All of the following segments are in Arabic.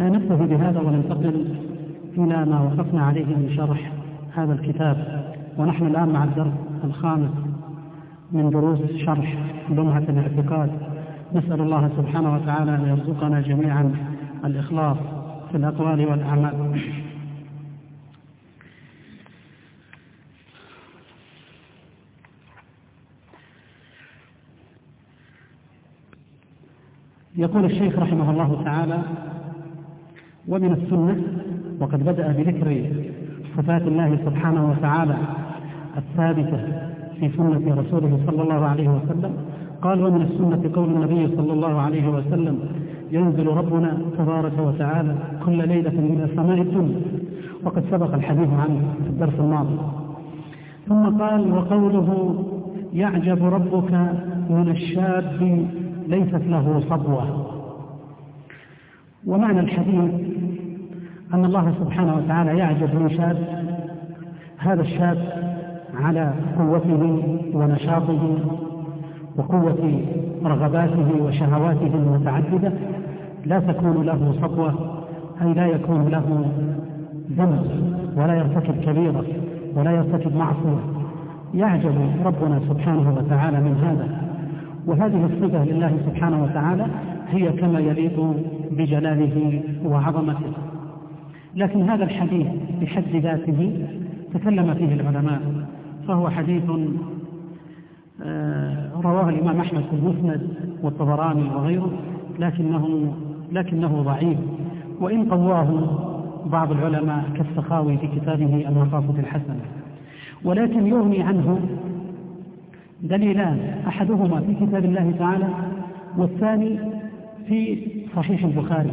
نكتفي بهذا وننتقل إلى ما وقفنا عليه من شرح هذا الكتاب. ونحن الآن مع الدرس الخامس من دروس شرح لمعة الاعتقاد. نسأل الله سبحانه وتعالى أن يرزقنا جميعا الإخلاص في الأقوال والأعمال. يقول الشيخ رحمه الله تعالى ومن السنة وقد بدأ بذكر صفات الله سبحانه وتعالى الثابتة في سنة رسوله صلى الله عليه وسلم. قال ومن السنة قول النبي صلى الله عليه وسلم ينزل ربنا تبارك وتعالى كل ليلة إلى سماء الدنيا. وقد سبق الحديث عنه في الدرس الماضي. ثم قال وقوله يعجب ربك من الشاب ليست له صبوة. ومعنى الحديث أن الله سبحانه وتعالى يعجب من شاب هذا الشاب على قوته ونشاطه وقوة رغباته وشهواته المتعددة لا تكون له صبوة أي لا يكون له ذنب ولا يرتكب كبيرة ولا يرتكب معصية. يعجب ربنا سبحانه وتعالى من هذا. وهذه الصفة لله سبحانه وتعالى هي كما يليق بجلاله وعظمته. لكن هذا الحديث بحد ذاته تكلم فيه العلماء فهو حديث آه، رواه الإمام أحمد في المسند والطبراني وغيره لكنه لكنه ضعيف. وإن قواه بعض العلماء كالسخاوي في كتابه المقاصد الحسنة. ولكن يغني عنه دليلان أحدهما في كتاب الله تعالى والثاني في صحيح البخاري.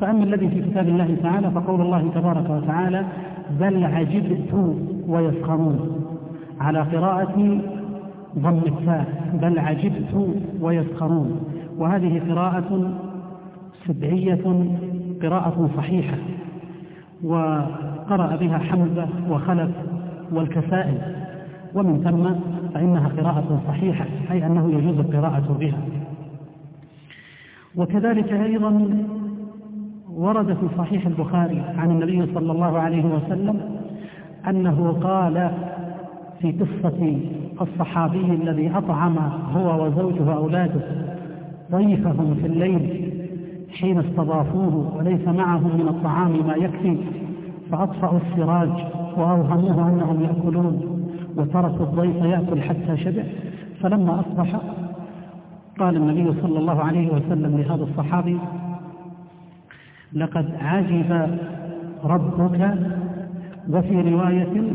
فأما الذي في كتاب الله تعالى فقول الله تبارك وتعالى بل عجبت ويسخرون على قراءة ضم التاء بل عجبت ويسخرون. وهذه قراءة سبعية قراءة صحيحة. وقرأ بها حمزة وخلف والكسائل. ومن ثم فإنها قراءة صحيحة أي أنه يجوز القراءة بها. وكذلك أيضا ورد في صحيح البخاري عن النبي صلى الله عليه وسلم أنه قال في قصة الصحابي الذي أطعم هو وزوجه أولاده ضيفهم في الليل حين استضافوه وليس معهم من الطعام ما يكفي فأطفأوا السراج وأوهموه أنهم يأكلون وتركوا الضيف يأكل حتى شبع فلما أصبح قال النبي صلى الله عليه وسلم لهذا الصحابي لقد عجب ربك وفي رواية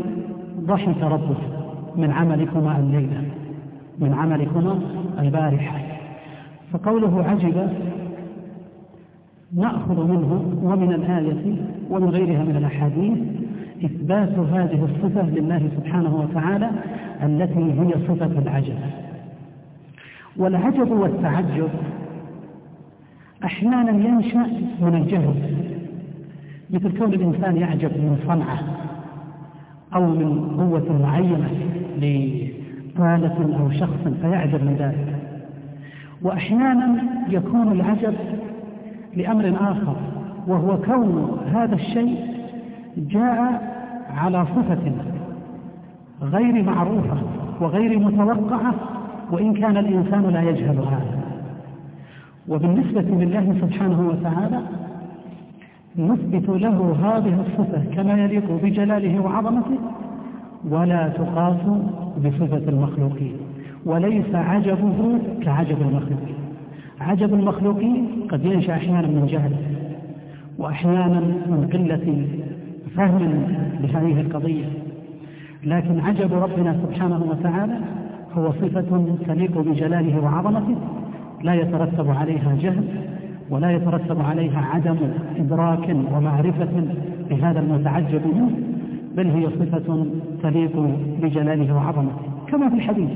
ضحك ربك من عملكما الليلة من عملكما البارحة. فقوله عجب نأخذ منه ومن الآية ومن غيرها من الأحاديث إثبات هذه الصفة لله سبحانه وتعالى التي هي صفة العجب. والعجب والتعجب أحيانا ينشأ من الجهل مثل كون الإنسان يعجب من صنعة أو من قوة معينة لآلة أو شخص فيعجب من ذلك. وأحيانا يكون العجب لأمر آخر وهو كون هذا الشيء جاء على صفة غير معروفة وغير متوقعة وإن كان الإنسان لا يجهل هذا. وبالنسبة لله سبحانه وتعالى نثبت له هذه الصفة كما يليق بجلاله وعظمته ولا تقاس بصفة المخلوقين. وليس عجبه كعجب المخلوقين. عجب المخلوقين قد ينشأ أحيانا من جهل وأحيانا من قلة فهم لهذه القضية. لكن عجب ربنا سبحانه وتعالى هو صفة تليق بجلاله وعظمته لا يترتب عليها جهل ولا يترتب عليها عدم إدراك ومعرفة بهذا المتعجب منه بل هي صفة تليق بجلاله وعظمته كما في الحديث.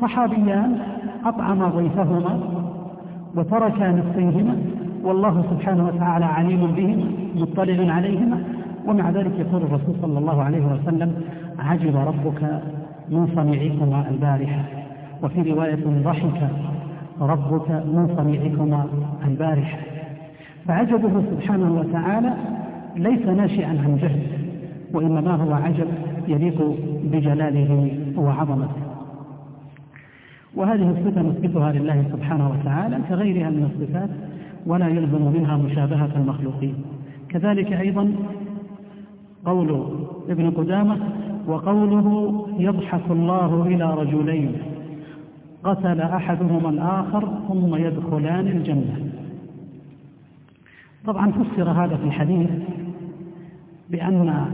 صحابيان أطعما ضيفهما وتركا نفسيهما والله سبحانه وتعالى عليم بهما مطلع عليهما ومع ذلك يقول الرسول صلى الله عليه وسلم عجب ربك من صنيعكما البارحة. وفي رواية ضحك ربك من صنيعكما البارحة. فعجبه سبحانه وتعالى ليس ناشئا عن جهل وإنما هو عجب يليق بجلاله وعظمته. وهذه الصفة نثبتها لله سبحانه وتعالى كغيرها من الصفات ولا يلزم منها مشابهة المخلوقين. كذلك أيضا قول ابن قدامة وقوله يضحك الله إلى رجلين. قتل أحدهما الآخر ثم يدخلان الجنة. طبعا فسر هذا في الحديث بأن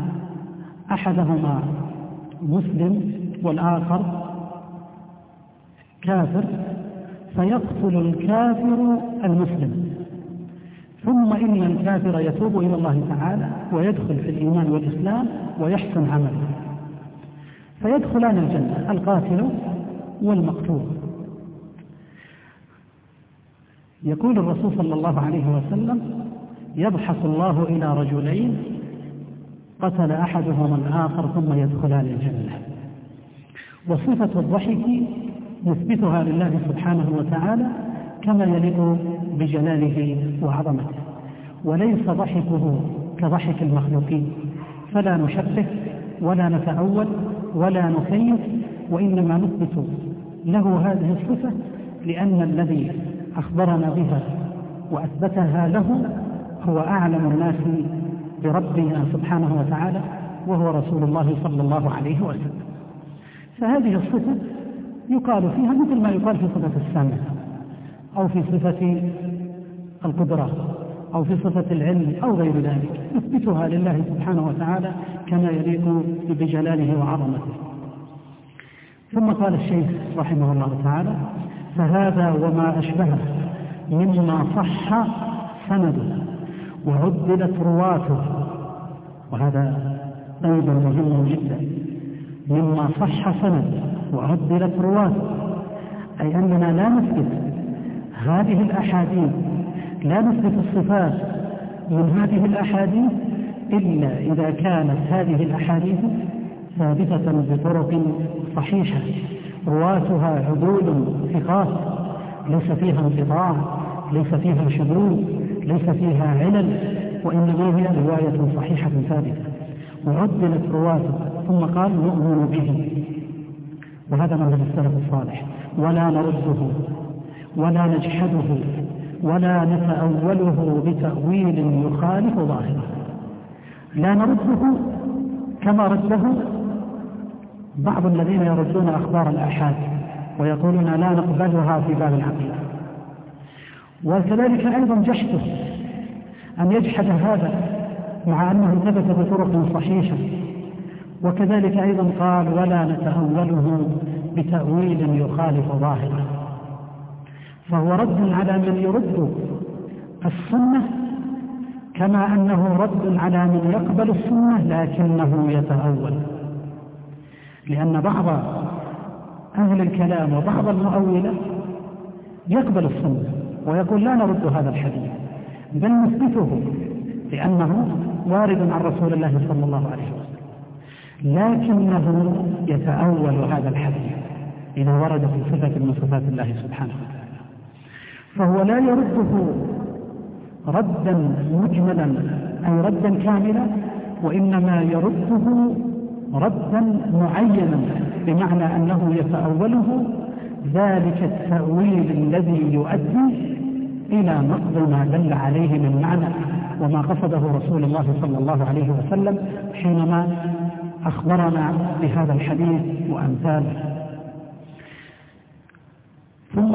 أحدهما مسلم والآخر كافر فيقتل الكافر المسلم. ثم إن الكافر يتوب إلى الله تعالى ويدخل في الإيمان والإسلام ويحسن عمله. فيدخلان الجنة. القاتل والمقتول يقول الرسول صلى الله عليه وسلم يضحك الله إلى رجلين قتل أحدهما الآخر ثم يدخلان الجنة وصفة الضحك يثبتها لله سبحانه وتعالى كما يليق بجلاله وعظمته. وليس ضحكه كضحك المخلوقين. فلا نشبه ولا نتأول ولا نكيف وإنما نثبت له هذه الصفة لأن الذي أخبرنا بها وأثبتها له هو أعلم الناس بربنا سبحانه وتعالى وهو رسول الله صلى الله عليه وسلم. فهذه الصفة يقال فيها مثل ما يقال في صفة السمع أو في صفة القدرة أو في صفة العلم أو غير ذلك. نثبتها لله سبحانه وتعالى كما يليق بجلاله وعظمته. ثم قال الشيخ رحمه الله تعالى فهذا وما أشبهه مما صح سنده وعدلت رواته. وهذا أيضا مهم جدا. مما صح سنده وعدلت رواته. أي أننا لا نثبت هذه الأحاديث لا نثبت الصفات من هذه الأحاديث إلا إذا كانت هذه الأحاديث ثابتة بطرق صحيحة. رواتها عدول ثقات ليس فيها انقطاع ليس فيها شذوذ ليس فيها علل وإنما هي رواية صحيحة ثابتة. وعدلت رواته ثم قال نؤمن به. وهذا منهج السلف الصالح. ولا نرده ولا نجحده ولا نتأوله بتأويل يخالف ظاهره. لا نرده كما رده بعض الذين يردون أخبار الآحاد ويقولون لا نقبلها في باب العقيدة. وكذلك أيضا جحده أن يجحد هذا مع أنه ثبت بطرق صحيحة. وكذلك أيضا قال ولا نتأوله بتأويل يخالف ظاهره. فهو رد على من يرد السنة كما أنه رد على من يقبل السنة لكنه يتأول. لأن بعض أهل الكلام وبعض المؤولة يقبل السنة ويقول لا نرد هذا الحديث بل نثبته لأنه وارد عن رسول الله صلى الله عليه وسلم. لكنه يتأول هذا الحديث إذا ورد في صفة من صفات الله سبحانه وتعالى. فهو لا يرده ردا مجملا أي ردا كاملا وإنما يرده ردا معينا بمعنى أنه يتأوله ذلك التأويل الذي يؤدي إلى نقض ما دل عليه من معنى وما قصده رسول الله صلى الله عليه وسلم حينما أخبرنا بهذا الحديث وأمثاله ثم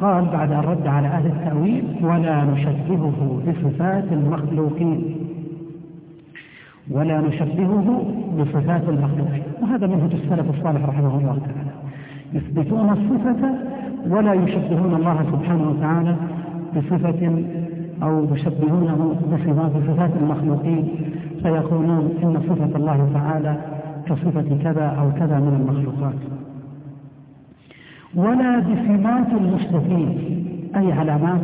قال بعد أن رد على أهل التأويل ولا نشبهه بصفات المخلوقين. ولا نشبهه بصفات المخلوقين وهذا منهج السلف الصالح رحمه الله تعالى. يثبتون الصفة ولا يشبهون الله سبحانه وتعالى بصفة أو يشبهونه بصفات صفات المخلوقين. فيقولون إن صفة الله تعالى كصفة كذا أو كذا من المخلوقات. ولا بسمات المحدثين أي علامات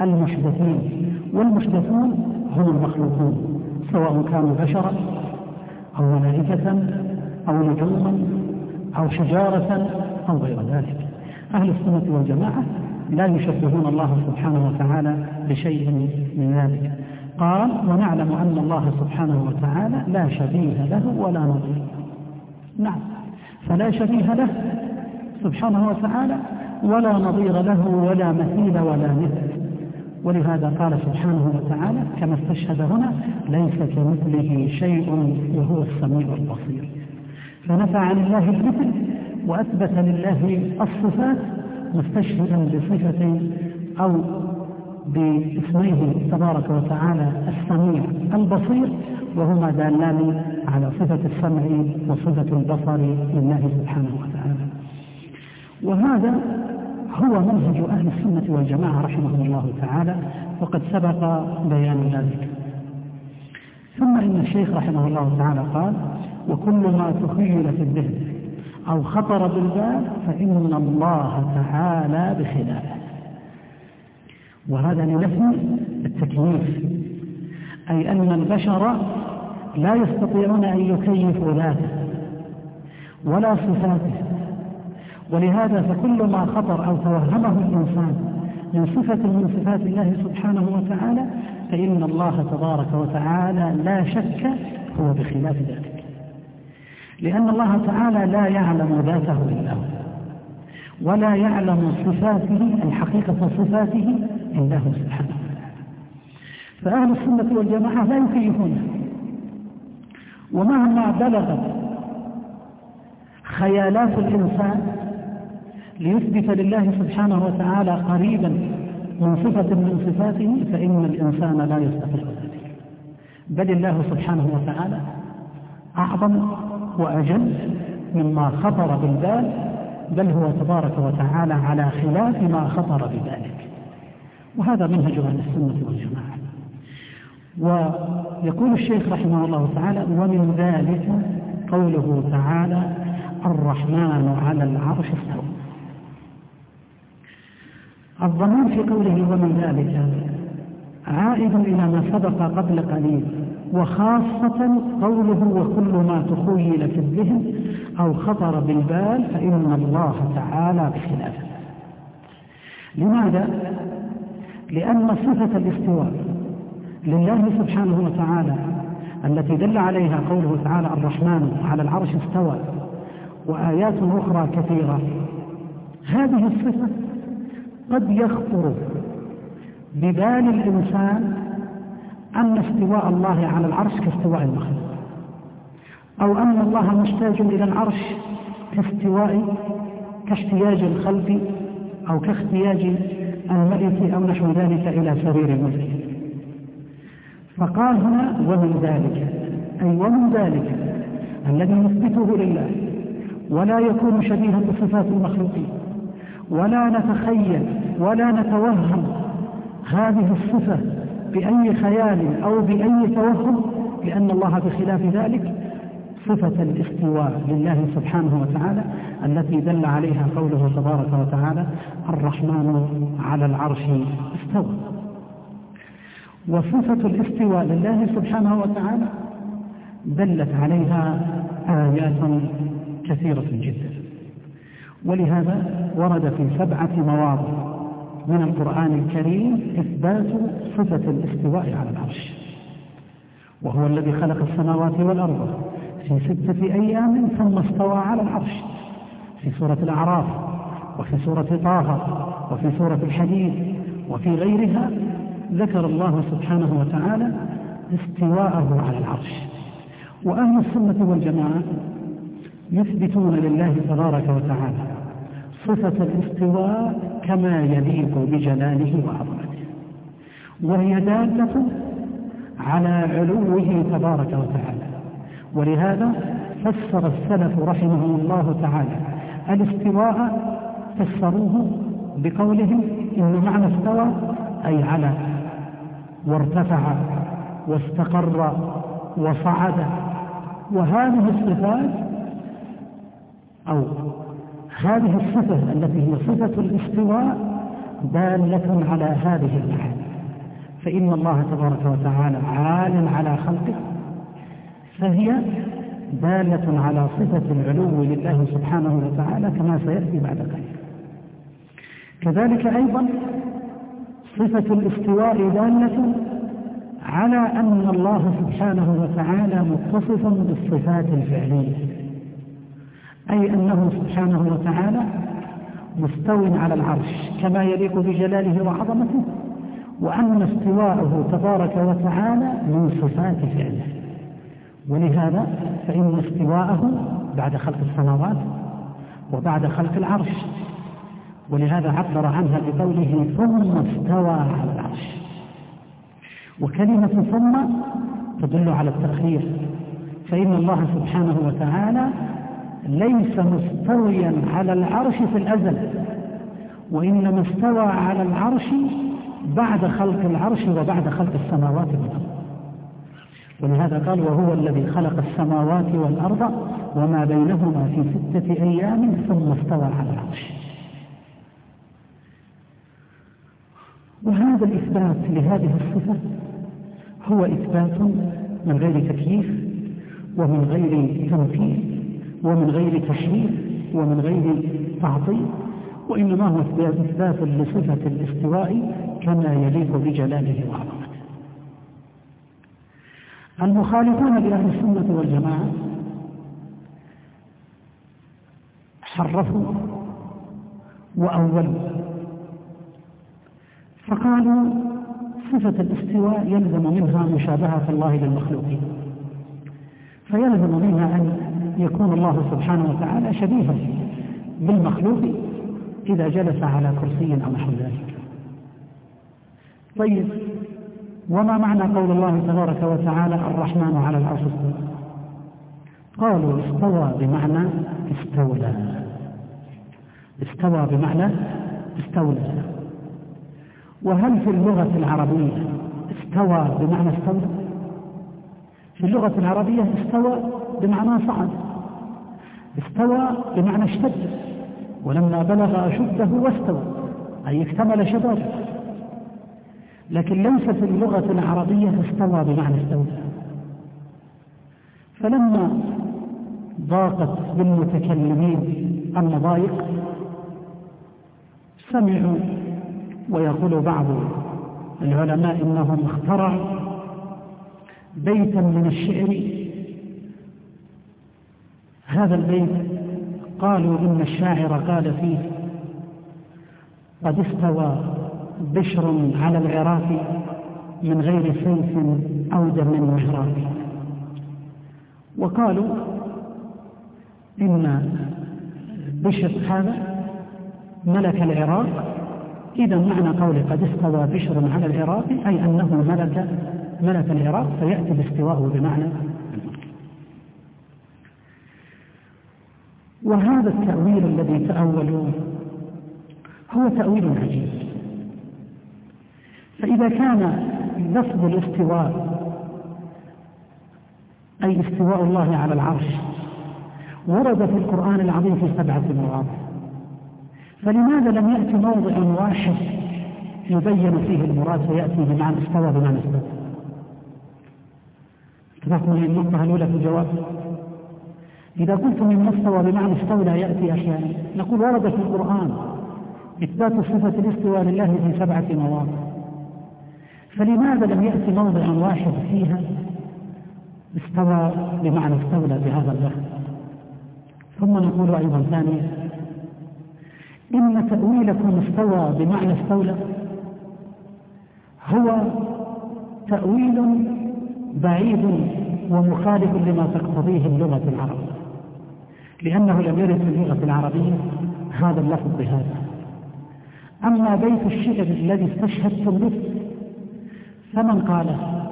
المحدثين والمحدثون هم المخلوقون. سواء كانوا بشرا أو ملائكة أو نجوما أو شجارة أو غير ذلك. أهل السنة والجماعة لا يشبهون الله سبحانه وتعالى بشيء من ذلك. قال ونعلم أن الله سبحانه وتعالى لا شبيه له ولا نظير. نعم. فلا شبيه له سبحانه وتعالى ولا نظير له ولا مثيل ولا مثل. ولهذا قال سبحانه وتعالى كما استشهد هنا ليس كمثله شيء وهو السميع البصير. فنفى عن الله المثل وأثبت لله الصفات مستشهدا بصفة أو باسميه تبارك وتعالى السميع البصير وهما دالان على صفة السمع وصفة البصر لله سبحانه وتعالى. وهذا هو منهج أهل السنة والجماعة رحمهم الله تعالى وقد سبق بيان ذلك. ثم إن الشيخ رحمه الله تعالى قال وكل ما تخيل في الذهن أو خطر بالبال فإن الله تعالى بخلافه وهذا لنفي التكييف أي أن البشر لا يستطيعون أن يكيفوا ذاته ولا صفاته. ولهذا فكل ما خطر أو توهمه الإنسان من صفة من صفات الله سبحانه وتعالى فإن الله تبارك وتعالى لا شك هو بخلاف ذلك. لأن الله تعالى لا يعلم ذاته إلا هو ولا يعلم صفاته أي حقيقة صفاته إلا هو سبحانه وتعالى. فأهل السنة والجماعة لا يكيفونه ومهما بلغت خيالات الإنسان ليثبت لله سبحانه وتعالى قريبا من صفة من صفاته فإن الإنسان لا يستطيع ذلك. بل الله سبحانه وتعالى أعظم وأجل مما خطر بالبال بل هو تبارك وتعالى على خلاف ما خطر بذلك. وهذا منهج أهل السنة والجماعة. ويقول الشيخ رحمه الله تعالى ومن ذلك قوله تعالى الرحمن على العرش استوى الضمان في قوله ومن ذلك عائد إلى ما سبق قبل قليل وخاصة قوله وكل ما تخيل في الذهن أو خطر بالبال فإن الله تعالى بخلافه لماذا؟ لأن صفة الاستواء لله سبحانه وتعالى التي دل عليها قوله تعالى الرحمن على العرش استوى وآيات أخرى كثيرة هذه الصفة قد يخطر ببال الإنسان أن استواء الله على العرش كاستواء المخلوق أو أن الله محتاج إلى العرش كاستواء كاحتياج الخلق أو كاحتياج الملك أو نحو ذلك إلى سرير الملك. فقال هنا ومن ذلك؟ أي ومن ذلك الذي نثبته لله ولا يكون شبيها بصفات المخلوقين. ولا نتخيل ولا نتوهم هذه الصفة بأي خيال أو بأي توهم لأن الله بخلاف ذلك صفة الاستواء لله سبحانه وتعالى التي دل عليها قوله تبارك وتعالى الرحمن على العرش استوى وصفة الاستواء لله سبحانه وتعالى دلت عليها آيات كثيرة جدا. ولهذا ورد في سبعة مواضع من القرآن الكريم إثبات صفة الاستواء على العرش. وهو الذي خلق السماوات والأرض في ستة أيام ثم استوى على العرش. في سورة الأعراف وفي سورة طه وفي سورة الحديد وفي غيرها ذكر الله سبحانه وتعالى استواءه على العرش. وأهل السنة والجماعة يثبتون لله تبارك وتعالى صفة الاستواء كما يليق بجلاله وعظمته وهي دالة على علوه تبارك وتعالى. ولهذا فسر السلف رحمهم الله تعالى الاستواء فسروه بقولهم إن معنى استوى أي على وارتفع واستقر وصعد. وهذه الصفات أو هذه الصفة التي هي صفة الاستواء دالة على هذه المعاني فإن الله تبارك وتعالى عال على خلقه فهي دالة على صفة العلو لله سبحانه وتعالى كما سيأتي بعد قليل كذلك أيضا صفة الاستواء دالة على أن الله سبحانه وتعالى متصف بالصفات الفعلية. أي أنه سبحانه وتعالى مستو على العرش كما يليق بجلاله وعظمته وأن استواءه تبارك وتعالى من صفات فعله. ولهذا فإن استواءه بعد خلق السماوات وبعد خلق العرش. ولهذا عبر عنها بقوله ثم استوى على العرش. وكلمة ثم تدل على التأخير فإن الله سبحانه وتعالى ليس مستويا على العرش في الأزل وإنما استوى على العرش بعد خلق العرش وبعد خلق السماوات والأرض. ولهذا قال وهو الذي خلق السماوات والأرض وما بينهما في ستة أيام ثم استوى على العرش. وهذا الإثبات لهذه الصفة هو إثبات من غير تكييف ومن غير تمثيل ومن غير تشريف ومن غير تعطيل وإنما هو إثبات لصفة الاستواء كما يليق بجلاله وعظمته. المخالفون لأهل السنة والجماعة حرفوا وأولوا فقالوا صفة الاستواء يلزم منها مشابهة الله للمخلوقين فيلزم منها أن يكون الله سبحانه وتعالى شبيها بالمخلوق إذا جلس على كرسي أو نحو ذلك. طيب وما معنى قول الله تبارك وتعالى الرحمن على العرش؟ استوى قالوا استوى بمعنى استولى. استوى بمعنى استولى. وهل في اللغة العربية استوى بمعنى استولى؟ في اللغة العربية استوى بمعنى صعد استوى بمعنى اشتد ولما بلغ أشده واستوى أي اكتمل شبابه. لكن ليس في اللغة العربية استوى بمعنى استولى فلما ضاقت بالمتكلمين المضايق سمعوا ويقول بعض العلماء إنهم اخترعوا بيتا من الشعر هذا البيت قالوا إن الشاعر قال فيه قد استوى بشر على العراق من غير سيف أو دم مهراق وقالوا إن بشر هذا ملك العراق. إذا معنى قوله قد استوى بشر على العراق أي أنه ملك ملك العراق فيأتي باستواءه بمعنى وهذا التأويل الذي تأولوه هو تأويل عجيب. فإذا كان لفظ الاستواء أي استواء الله على العرش ورد في القرآن العظيم في سبعة مواضع فلماذا لم يأتي موضع واحد يبين فيه المراد فيأتي بمعنى استوى بمعنى استوى؟ اتفقنا النقطة الأولى في الجواب؟ إذا قلت من استوى بمعنى استولى يأتي أحيانا نقول ورد في القرآن إثبات صفة الاستواء لله في سبعة مواضع. فلماذا لم يأتي موضع واحد فيها؟ استوى بمعنى استولى بهذا اللفظ ثم نقول أيضا ثانيا إن تأويلكم استوى بمعنى استولى هو تأويل بعيد ومخالف لما تقتضيه اللغة العربية. لأنه لم يرد في اللغة العربية هذا اللفظ بهذا. أما بيت الشعر الذي استشهدتم به فمن قاله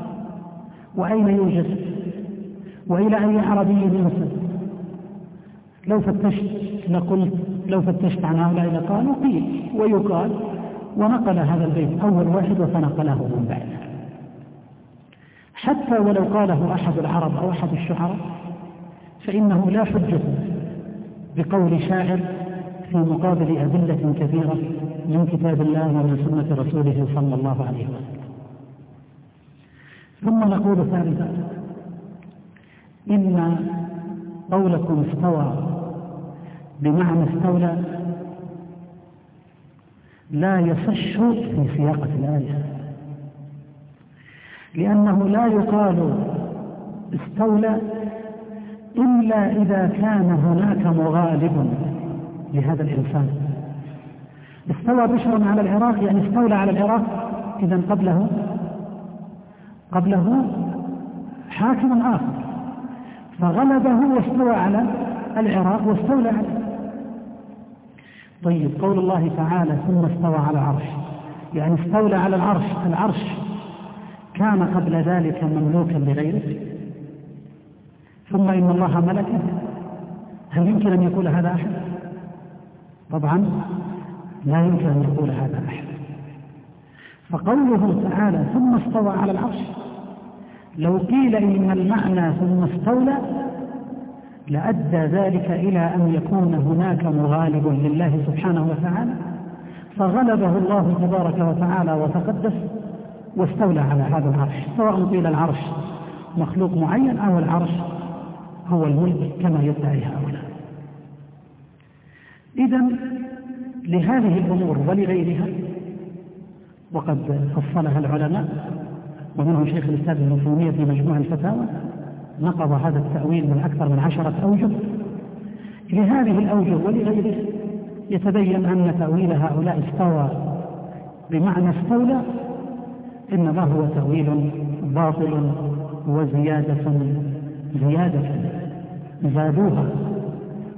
وأين يوجد؟ وإلى أي عربي ينسب لو فتشت لقلت لو فتشت عن هؤلاء لقالوا قيل ويقال ونقل هذا البيت أول واحد وفنقله من بعده حتى ولو قاله أحد العرب أو أحد الشعراء فإنه لا حجة بقول شاعر في مقابل أدلة كثيرة من كتاب الله ومن سنة رسوله صلى الله عليه وسلم. ثم نقول ثالثا إن قولكم استوى بمعنى استولى لا يصش في سياقة الآية لأنه لا يقال استولى إلا إذا كان هناك مغالب لهذا الإنسان. استوى بشر على العراق يعني استولى على العراق إذا قبله قبله حاكم آخر. فغلبه واستوى على العراق واستولى عليه طيب قول الله تعالى ثم استوى على العرش يعني استولى على العرش العرش كان قبل ذلك مملوكا لغيره. ثم إن الله ملكه. هل يمكن أن يقول هذا أحد؟ طبعا لا يمكن أن يقول هذا أحد. فقوله تعالى ثم استوى على العرش. لو قيل إن المعنى ثم استولى لأدى ذلك إلى أن يكون هناك مغالب لله سبحانه وتعالى. فغلبه الله تبارك وتعالى وتقدس واستولى على هذا العرش. سواء قيل العرش مخلوق معين أو العرش هو الملك كما يدعي هؤلاء. إذا لهذه الأمور ولغيرها وقد فصلها العلماء ومنهم شيخ الإسلام ابن في مجموع الفتاوى نقض هذا التأويل من أكثر من عشرة أوجه. لهذه الأوجه ولغيره يتبين أن تأويل هؤلاء استوى بمعنى استولى إنما هو تأويل باطل وزيادة زيادة. زادوها.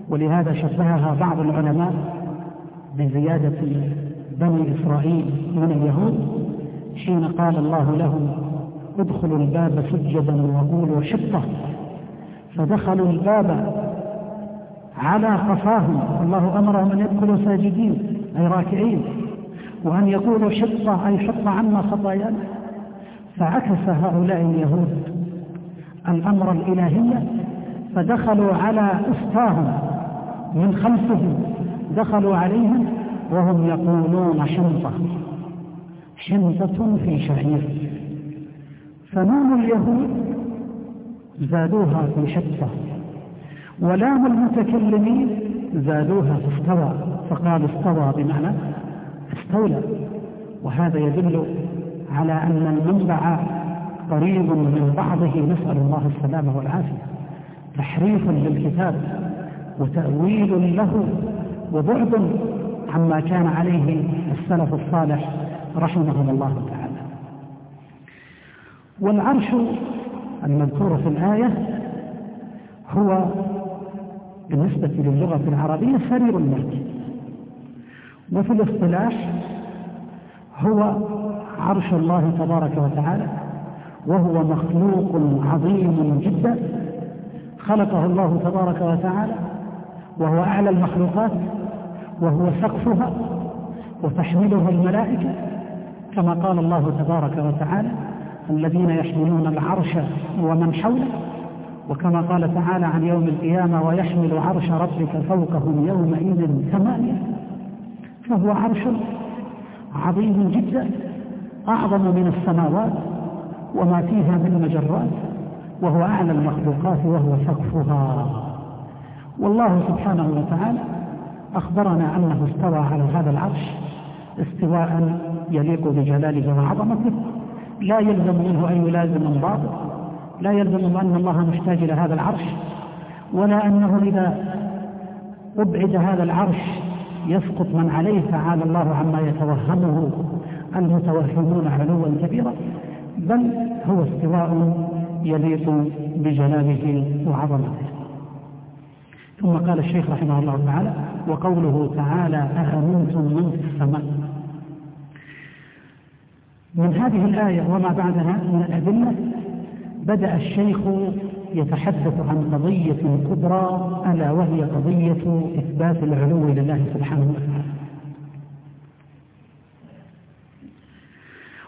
ولهذا شبهها بعض العلماء بزيادة بني إسرائيل من اليهود حين قال الله لهم ادخلوا الباب سجدا وقولوا حطة فدخلوا الباب على قفاهم. الله أمرهم أن يدخلوا ساجدين أي راكعين وأن يقولوا حطة أي حط عنا خطايانا. فعكس هؤلاء اليهود. الأمر الإلهي فدخلوا على أسفاهم من خلفهم دخلوا عليهم وهم يقولون حنطة حنطة في شعير. فنون اليهود زادوها في حطة ولام المتكلمين زادوها في استوى. فقال استوى بمعنى استولى. وهذا يدل على أن المنبع قريب من بعضه. نسأل الله السلامة والعافية. تحريف للكتاب وتأويل له وبعد عما كان عليه السلف الصالح رحمهم الله تعالى. والعرش المذكور في الآية هو بالنسبة للغة العربية سرير الملك. وفي الاصطلاح هو عرش الله تبارك وتعالى وهو مخلوق عظيم جدا. خلقه الله تبارك وتعالى وهو أعلى المخلوقات وهو سقفها وتحمله الملائكة كما قال الله تبارك وتعالى الذين يحملون العرش ومن حوله وكما قال تعالى عن يوم القيامة ويحمل عرش ربك فوقهم يومئذ ثمانية فهو عرش عظيم جدا أعظم من السماوات وما فيها من مجرات. وهو أعلى المخلوقات وهو سقفها والله سبحانه وتعالى أخبرنا أنه استوى على هذا العرش استواء يليق بجلاله وعظمته. لا يلزم منه أن يلازم الباطل. لا يلزم أن الله محتاج إلى هذا العرش. ولا أنه إذا أبعد هذا العرش يسقط من عليه تعالى الله عما يتوهمه المتوهمون علوا كبيرا. بل هو استواء يليق بجلاله وعظمته. ثم قال الشيخ رحمه الله تعالى وقوله تعالى أأمنتم من في السماء. من هذه الآية وما بعدها من الأدلة بدأ الشيخ يتحدث عن قضية كبرى ألا وهي قضية إثبات العلو لله سبحانه وتعالى.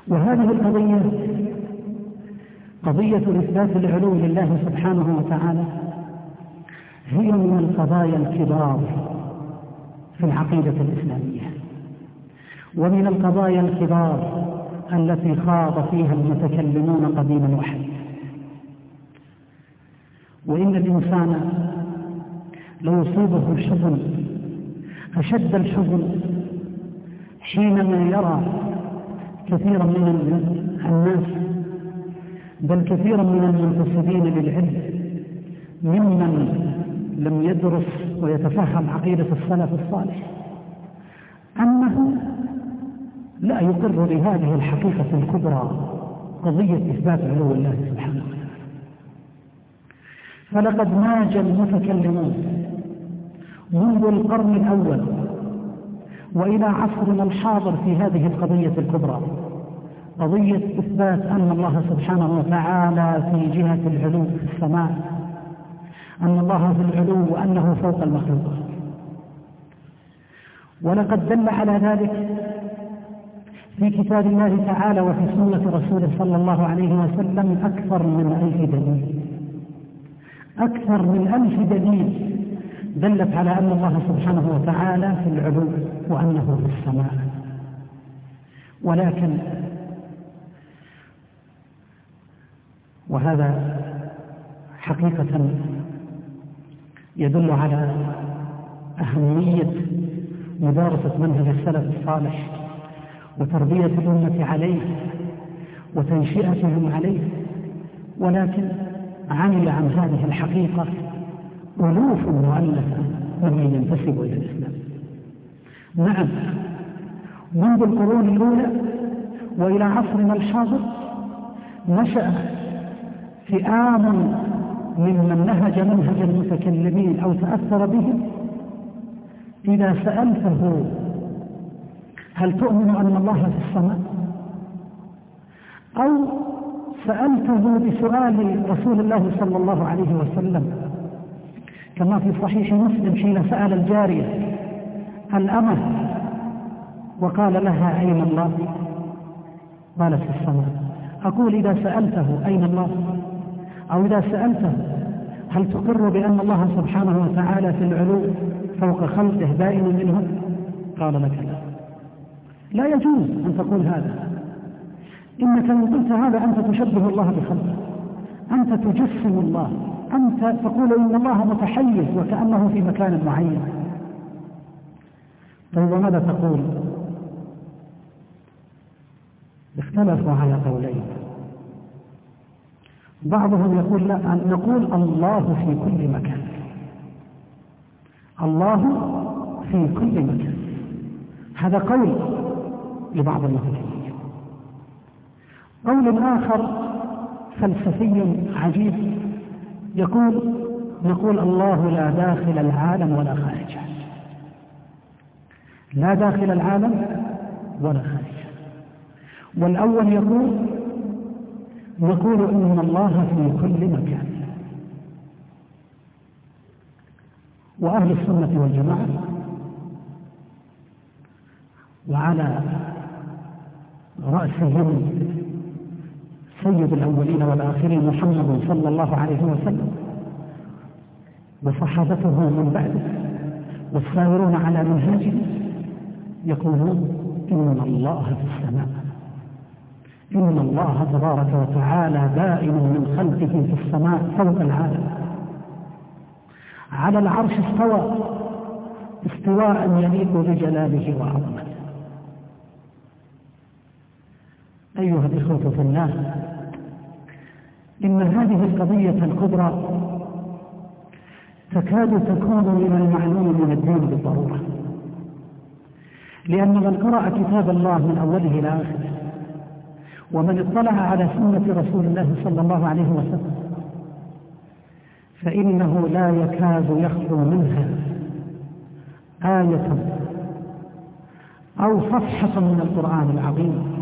وهذه القضية قضية إثبات العلو لله سبحانه وتعالى هي من القضايا الكبار في العقيدة الإسلامية. ومن القضايا الكبار التي خاض فيها المتكلمون قديما وحديثا وإن الإنسان لو يصيبه الحزن أشد الحزن حينما يرى كثيرا من الناس بل كثيرا من المنتسبين للعلم ممن لم يدرس ويتفهم عقيدة السلف الصالح أنه لا يقر بهذه الحقيقة الكبرى قضية إثبات علو الله سبحانه وتعالى. فلقد ناجى المتكلمون منذ القرن الأول وإلى عصرنا الحاضر في هذه القضية الكبرى. قضية إثبات أن الله سبحانه وتعالى في جهة العلو في السماء أن الله في العلو وأنه فوق المخلوقات ولقد دل على ذلك في كتاب الله تعالى وفي سنة رسوله صلى الله عليه وسلم أكثر من ألف دليل. أكثر من ألف دليل دلت على أن الله سبحانه وتعالى في العلو وأنه في السماء. ولكن وهذا حقيقة يدل على أهمية مدارسة منهج السلف الصالح وتربية الأمة عليه وتنشئتهم عليه ولكن عمل عن هذه الحقيقة ألوف مؤلفة ممن ينتسب إلى الإسلام. نعم منذ القرون الأولى وإلى عصرنا الحاضر نشأ فئام ممن نهج منهج المتكلمين أو تأثر بهم؟ إذا سألته هل تؤمن أن الله في السماء؟ أو سألته بسؤال رسول الله صلى الله عليه وسلم كما في صحيح مسلم حين سأل الجارية الأمة وقال لها أين الله؟ قالت في السماء. أقول إذا سألته أين الله؟ أو إذا سألته هل تقر بأن الله سبحانه وتعالى في العلو فوق خلقه بائن منهم؟ قال لك لا. لا يجوز أن تقول هذا. إنك إن قلت هذا أنت تشبه الله بخلقه. أنت تجسم الله. أنت تقول إن الله متحيز وكأنه في مكان معين. طيب وماذا تقول؟ اختلفوا على قولين. بعضهم يقول لا نقول الله في كل مكان. الله في كل مكان. هذا قول لبعض المفكرين قول آخر فلسفي عجيب يقول نقول الله لا داخل العالم ولا خارجه لا داخل العالم ولا خارجه والأول يقول نقول إن الله في كل مكان. وأهل السنة والجماعة وعلى رأسهم سيد الأولين والآخرين محمد صلى الله عليه وسلم وصحابته من بعده والسائرون على منهاجه يقولون إن الله في السماء. إن الله تبارك وتعالى بائن من خلقه في السماء فوق العالم. على العرش استوى استواء يليق بجلاله وعظمته. أيها الإخوة في الله إن هذه القضية الكبرى تكاد تكون من المعلوم من الدين بالضرورة. لأن من قرأ كتاب الله من أوله إلى آخره ومن اطلع على سنة رسول الله صلى الله عليه وسلم فإنه لا يكاد يخلو منها آية أو صفحة من القرآن العظيم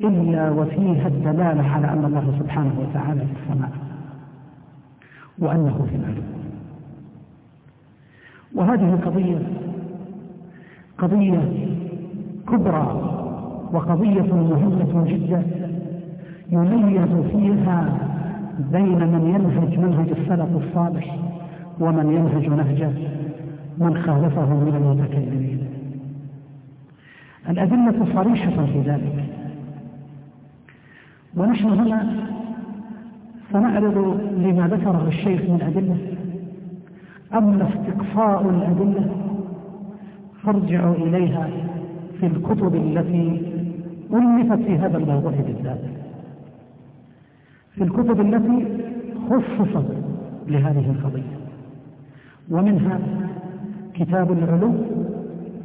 إلا وفيها الدلالة على أن الله سبحانه وتعالى في السماء وأنه في العلو وهذه القضية قضية كبرى وقضية مهمة جدا يميز فيها بين من ينهج منهج السلف الصالح ومن ينهج نهج من خالفه من المتكلمين. الأدلة صريحة في ذلك. ونحن هنا سنعرض لما ذكره الشيخ من أدلة. أما استقصاء الأدلة فارجعوا إليها في الكتب التي ألفت في هذا الموضوع بالذات. في الكتب التي خصصت لهذه القضية. ومنها كتاب العلو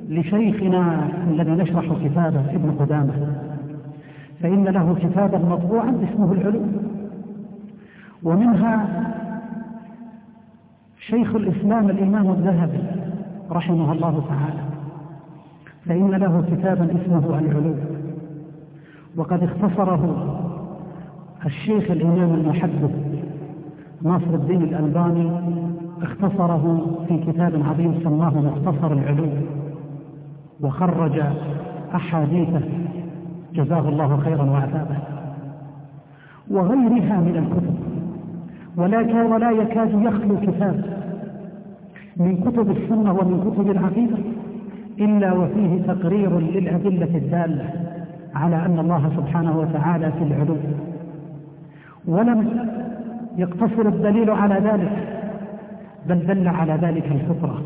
لشيخنا الذي نشرح كتابه ابن قدامة. فإن له كتابا مطبوعا اسمه العلو. ومنها شيخ الإسلام الإمام الذهبي رحمه الله تعالى. فإن له كتابا اسمه العلو. وقد اختصره الشيخ الإمام المحدث ناصر الدين الألباني اختصره في كتاب عظيم سماه مختصر العلو وخرج أحاديثه. جزاه الله خيرا وعتابه وغيرها من الكتب ولا ولا يكاد يخلو كتاب من كتب السنة ومن كتب العقيدة إلا وفيه تقرير للأدلة الدالة. على أن الله سبحانه وتعالى في العلو. ولم يقتصر الدليل على ذلك بل دل على ذلك الفطرة.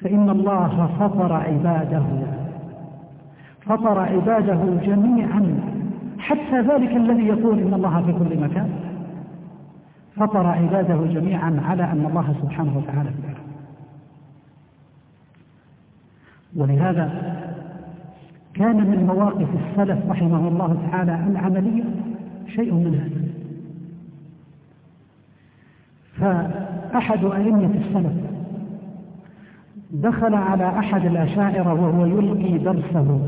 فإن الله فطر عباده فطر عباده جميعا حتى ذلك الذي يقول إن الله في كل مكان. فطر عباده جميعا على أن الله سبحانه وتعالى في الأرض ولهذا كان من مواقف السلف رحمه الله تعالى العملية شيء من هذا. فأحد أئمة السلف دخل على أحد الأشاعرة وهو يلقي درسه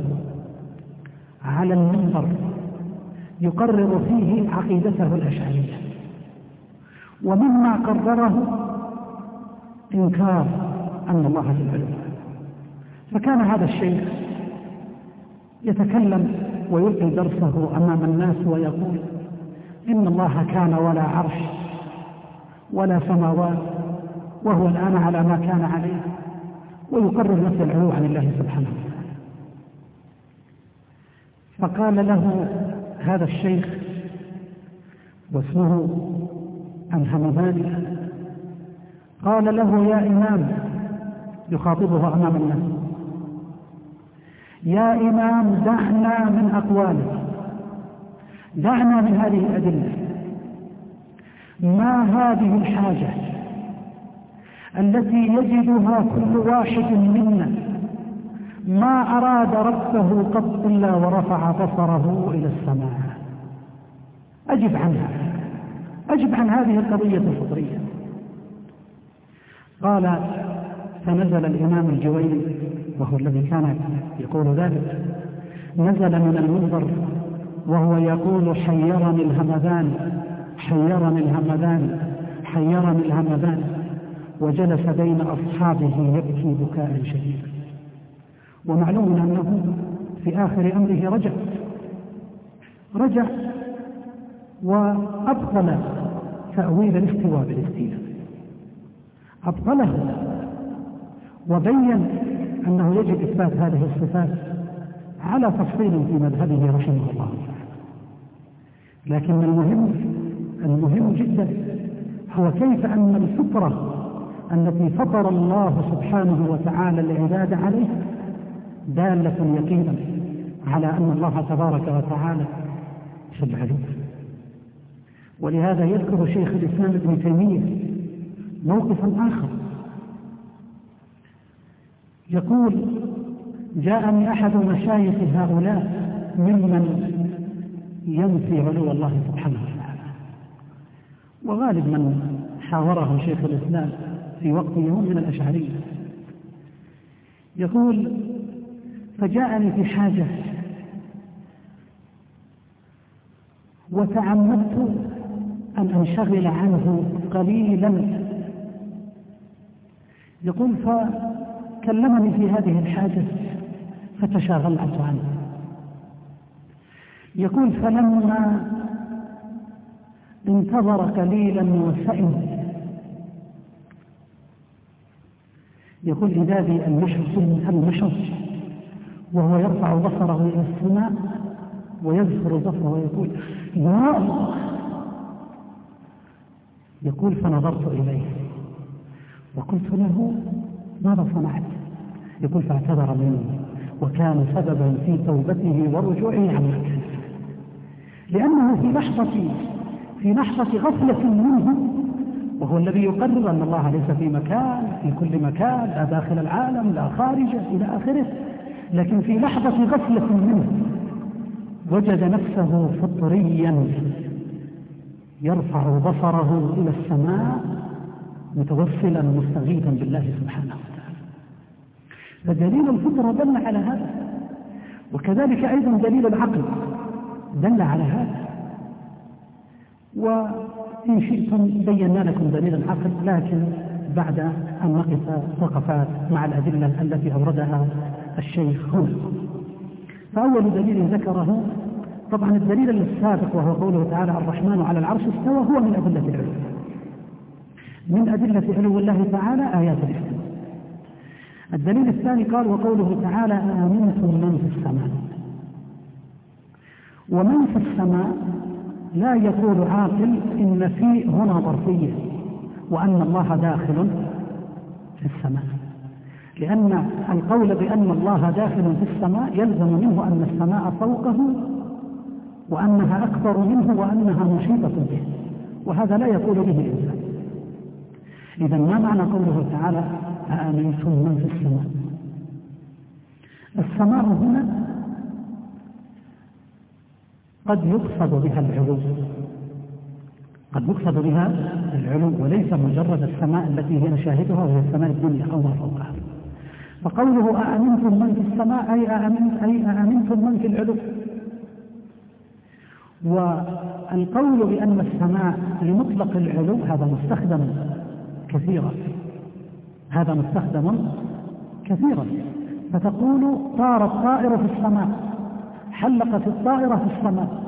على المنبر يقرر فيه عقيدته الأشعرية. ومما قرره إنكار أن الله في العلو فكان هذا الشيخ يتكلم ويلقي درسه أمام الناس ويقول إن الله كان ولا عرش ولا سماوات وهو الآن على ما كان عليه ويقرر نفس العلو عن الله سبحانه وتعالى. فقال له هذا الشيخ واسمه الهمداني قال له يا إمام يخاطبه أمام الناس. يا إمام دعنا من أقوالك. دعنا من هذه الأدلة. ما هذه الحاجة التي يجدها كل واحد منا؟ ما أراد ربه قط إلا ورفع بصره إلى السماء. أجب عنها. أجب عن هذه القضية الفطرية. قال فنزل الإمام الجويني وهو الذي كان يقول ذلك. نزل من المنبر وهو يقول حيرني الهمذان حيرني الهمدان حيرني الهمدان وجلس بين أصحابه يبكي بكاء شديدا ومعلوم أنه في آخر أمره رجع. رجع وأبطل تأويل الاستواء بالاستيلاء. أبطله وبين أنه يجب إثبات هذه الصفات على تفصيل في مذهبه رحمه الله لكن المهم المهم جدا هو كيف أن الفطرة التي فطر الله سبحانه وتعالى العباد عليها دالة يقينا على أن الله تبارك وتعالى في العلو ولهذا يذكر شيخ الإسلام ابن تيمية موقفا آخر. يقول جاءني أحد مشايخ هؤلاء ممن ينفي علو الله سبحانه وتعالى. وغالب من حاوره شيخ الإسلام في وقته هم من الأشعرية يقول فجاءني في حاجة وتعمدت أن أنشغل عنه قليلا. يقول فكلمني في هذه الحاجة فتشاغلت عنه. يقول فلما انتظر قليلا وسئم يقول إذا بي المشر المشر وهو يرفع بصره إلى السماء ويذكر بصره ويقول يا الله! يقول فنظرت إليه. وقلت له ماذا صنعت؟ يقول فاعتذر مني وكان سببا في توبته ورجوعه عن مكة لأنه في لحظة في لحظة غفلة منه وهو الذي يقرر أن الله ليس في مكان في كل مكان لا داخل العالم لا خارجه إلى آخره. لكن في لحظة غفلة منه وجد نفسه فطريا يرفع بصره إلى السماء متوسلا مستغيثا بالله سبحانه. فدليل الفطرة دل على هذا. وكذلك أيضا دليل العقل دل على هذا. وإن شئتم بينا لكم دليل العقل لكن بعد أن نقف وقفات مع الأدلة التي أوردها الشيخ هنا. فأول دليل ذكره طبعا الدليل السابق وهو قوله تعالى الرحمن على العرش استوى هو من أدلة العلو. من أدلة علو الله تعالى آيات الاستواء الدليل الثاني قال وقوله تعالى آمنتم من في السماء. ومن في السماء لا يقول عاقل إن في هنا ظرفية وأن الله داخل في السماء. لأن القول بأن الله داخل في السماء يلزم منه أن السماء فوقه وأنها أكبر منه وأنها محيطة به. وهذا لا يقول به الإنسان إذا ما معنى قوله تعالى أأمنتم من في السماء السماء هنا قد يقصد بها العلو. قد يقصد بها العلو وليس مجرد السماء التي هي نشاهدها وهي السماء الدنيا. أو ما فوقها فقوله أأمنتم من في السماء أي أأمنت أي أأمنتم من في العلو. والقول بأن السماء لمطلق العلو هذا مستخدم كثيرا. هذا مستخدم كثيرا. فتقول طار الطائر في السماء. حلقت الطائرة في السماء.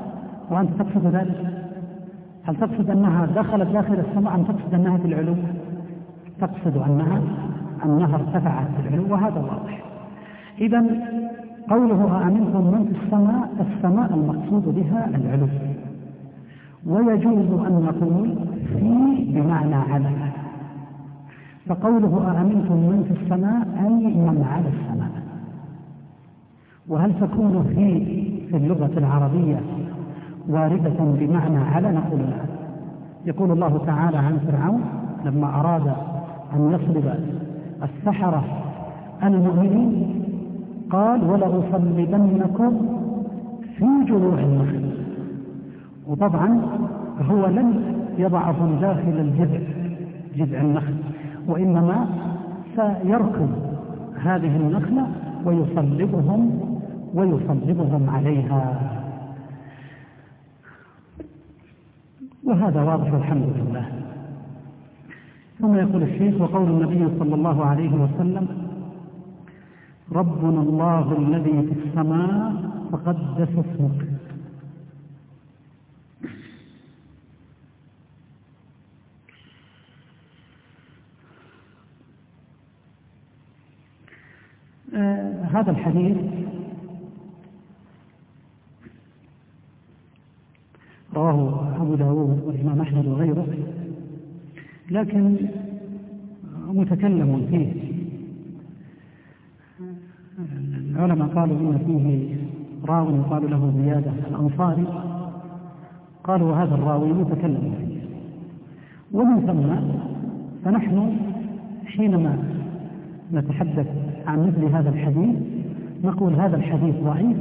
وأنت تقصد ذلك؟ هل تقصد أنها دخلت داخل السماء أم تقصد أنها في العلو؟ تقصد أنها أنها ارتفعت في العلو وهذا واضح. إذا قوله أأمنتم من في السماء؟ السماء المقصود بها العلو. ويجوز أن نقول في بمعنى على فقوله أأمنتم من في السماء؟ أي من على السماء. وهل تكون في في اللغة العربية واردة بمعنى على نقول لا؟ يقول الله تعالى عن فرعون لما أراد أن يصلب السحرة المؤمنين قال ولأصلبنكم في جذوع النخل. وطبعا هو لم يضعهم داخل الجذع جذع النخل. وإنما سيركض هذه النخلة ويصلبهم ويصلبهم عليها. وهذا واضح الحمد لله. ثم يقول الشيخ وقول النبي صلى الله عليه وسلم ربنا الله الذي في السماء تقدس اسمك. هذا الحديث رواه أبو داود والإمام أحمد وغيره لكن متكلم فيه. العلماء قالوا إن فيه راوي يقال له زيادة الأنصاري. قالوا هذا الراوي متكلم فيه. ومن ثم فنحن حينما نتحدث عن مثل هذا الحديث نقول هذا الحديث ضعيف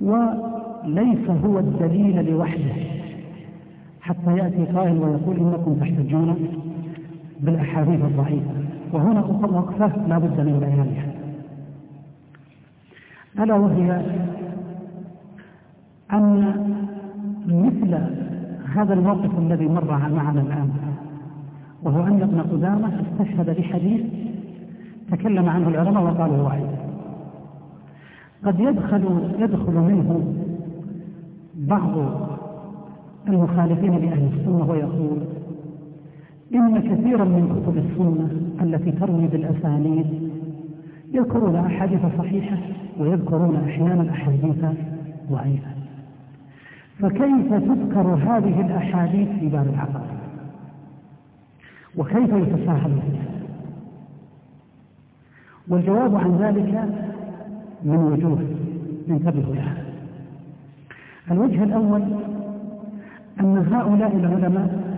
وليس هو الدليل لوحده. حتى يأتي قائل ويقول إنكم تحتجون بالأحاديث الضعيفة. وهنا وقفة لا بد من بيانها. ألا وهي أن مثل هذا الموقف الذي مر معنا الآن وهو أن ابن قدامة استشهد بحديث تكلم عنه العلماء وقالوا هو عيب قد يدخل يدخل منه بعض المخالفين لأهل السنة ويقول إن كثيرا من كتب السنة التي تروي بالأسانيد يذكرون أحاديث صحيحة ويذكرون أحيانا أحاديث ضعيفة. فكيف تذكر هذه الأحاديث في باب العقائد؟ وكيف يتساهل فيها؟ والجواب عن ذلك من وجوه انتبهوا لها الوجه الأول أن هؤلاء العلماء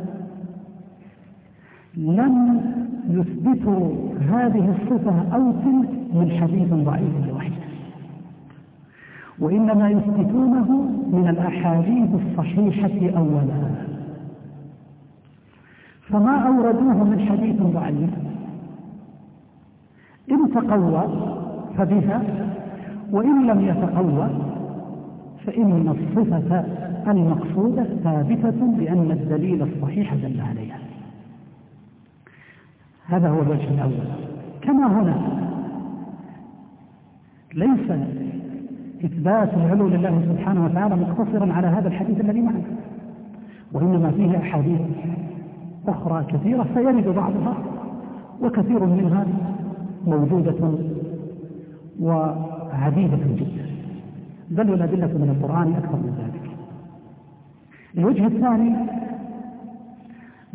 لم يثبتوا هذه الصفة أو تلك من حديث ضعيف لوحده وإنما يثبتونه من الأحاديث الصحيحة أولا. فما أوردوه من حديث ضعيف؟ إن تقوى فبها وإن لم يتقوى فإن الصفة المقصودة ثابتة بأن الدليل الصحيح دل عليها. هذا هو الوجه الأول. كما هنا ليس إثبات العلو لله سبحانه وتعالى مقتصرا على هذا الحديث الذي معنا وإنما فيه أحاديث أخرى كثيرة سيرد بعضها وكثير منها موجودة وعديدة جدا. بل والأدلة من القرآن أكثر من ذلك. الوجه الثاني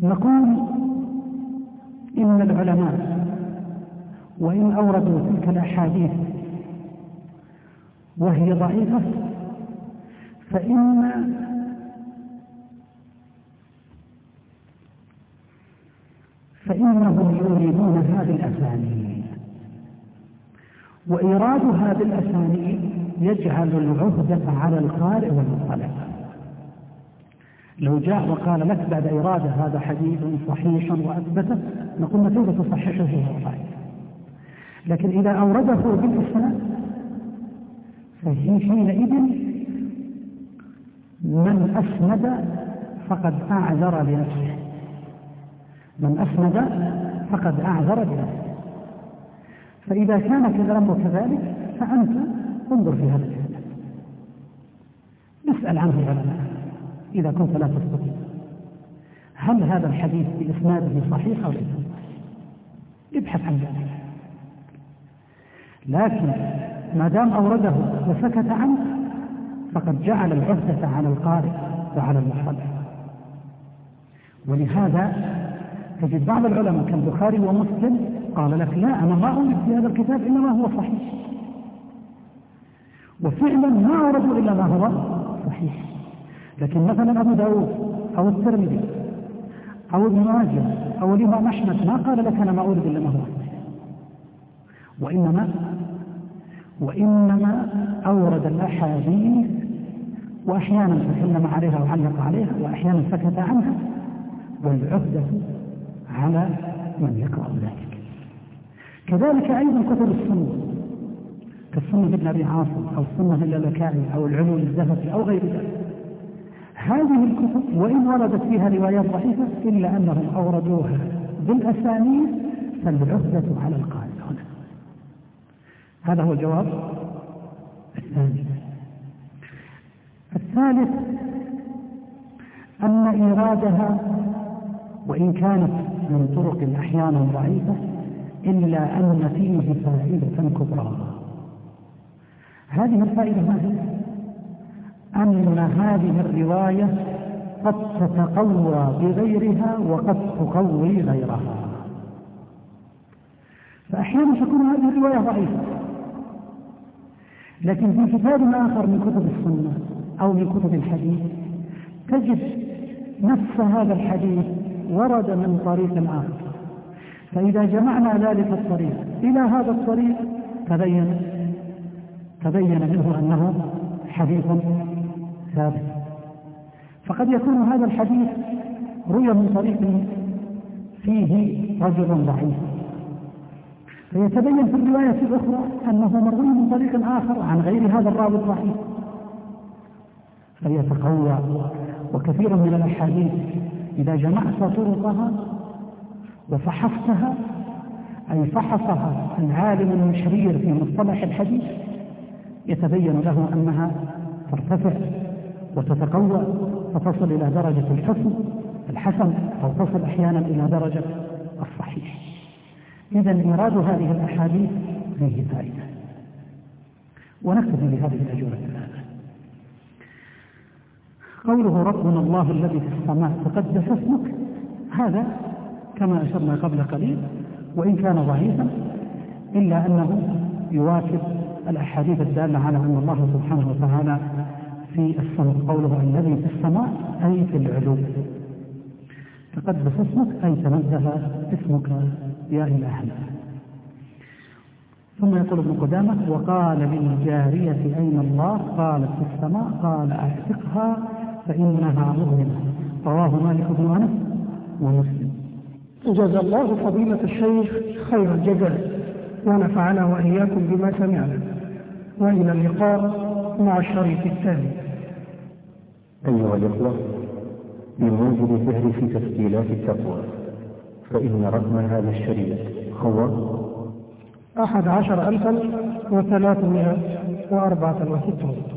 نقول إن العلماء وإن أوردوا تلك الأحاديث وهي ضعيفة فإن فإنهم يريدون هذه الأسانيد. وإيراد هذه الأسانيد يجعل العهدة على القارئ والمطلع لو جاء وقال لك بعد إرادة هذا حديث صحيح وأثبته نقول كيف تصححه هو لكن إذا أورده بالإسناد فهي حينئذ من أسند فقد أعذر لنفسه من أسند فقد أعذر لنفسه فإذا كان الأمر كذلك فأنت انظر في هذا الإسناد اسأل عنه العلماء إذا كنت لا تستطيع. هل هذا الحديث بإسناده صحيح أو ليس؟ ابحث عن ذلك لكن ما دام أورده وسكت عنه فقد جعل العهدة على القارئ وعلى المحرم ولهذا تجد بعض العلماء كالبخاري ومسلم قال لك لا أنا ما أريد في هذا الكتاب إلا ما هو صحيح. وفعلا ما أوردوا إلا ما هو صحيح. لكن مثلا أبو داود أو الترمذي أو ابن ماجه أو الإمام أحمد ما قال لك أنا ما أريد إلا ما هو صحيح. وإنما وإنما أورد الأحاديث وأحيانا تكلم عليها وعلق عليها وأحيانا سكت عنها والعهدة على من يقرأ ذلك. كذلك أيضا كتب السنة كالسنة ابن أبي عاصم أو السنة اللالكائي أو العلو الذهبي أو غير ذلك. هذه الكتب وإن وردت فيها روايات ضعيفة إلا أنهم أوردوها بالأسانيد فالعهدة على القارئ هنا هذا هو الجواب الثاني. الثالث أن إيرادها وإن كانت من طرق أحيانا ضعيفة إلا أن فيه فائدة كبرى. هذه الفائدة ما هي؟ أن هذه الرواية قد تتقوى بغيرها وقد تقوي غيرها. فأحيانا تكون هذه الرواية ضعيفة. لكن في كتاب آخر من كتب السنة أو من كتب الحديث تجد نفس هذا الحديث ورد من طريق آخر. فإذا جمعنا ذلك الطريق إلى هذا الطريق تبين تبين منه أنه حديث ثابت. فقد يكون هذا الحديث روي من طريق فيه رجل ضعيف. فيتبين في الرواية الأخرى أنه مروي من طريق آخر عن غير هذا الراوي الضعيف. فيتقوى وكثير من الأحاديث إذا جمعت طرقها وفحصتها أي فحصها العالم المشرير في مصطلح الحديث يتبين له أنها ترتفع وتتقوى فتصل إلى درجة الحسن الحسن أو تصل أحيانا إلى درجة الصحيح. إذا إيراد هذه الأحاديث فيه فائدة. ونكتفي بهذه الأجوبة الآن. قوله ربنا الله الذي في السماء تقدس اسمك هذا كما أشرنا قبل قليل وإن كان ضعيفا إلا أنه يواكب الأحاديث الدالة على أن الله سبحانه وتعالى في السماء قوله الذي في السماء أي في العلو. تقدس اسمك أي تنزه اسمك يا إلهنا ثم يقول ابن قدامة وقال للجارية أين الله؟ قالت في السماء. قال أعتقها فإنها مؤمنة رواه مالك بن أنس ومسلم. جزا الله فضيلة الشيخ خير الجزاء ونفعنا وإياكم بما سمعنا. وإلى اللقاء مع الشريط الثاني. أيها الإخوة بموجب فهرس تسجيلات التقوى فإن رقم هذا الشريط هو أحد عشر ألفا وثلاثمائة وأربعة وستون.